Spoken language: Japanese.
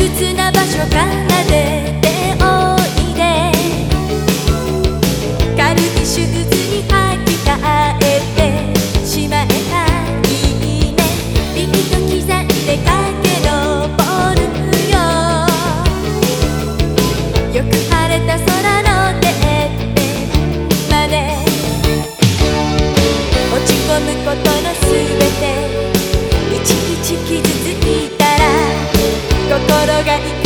屈な場所から出ておいで。軽く手術たい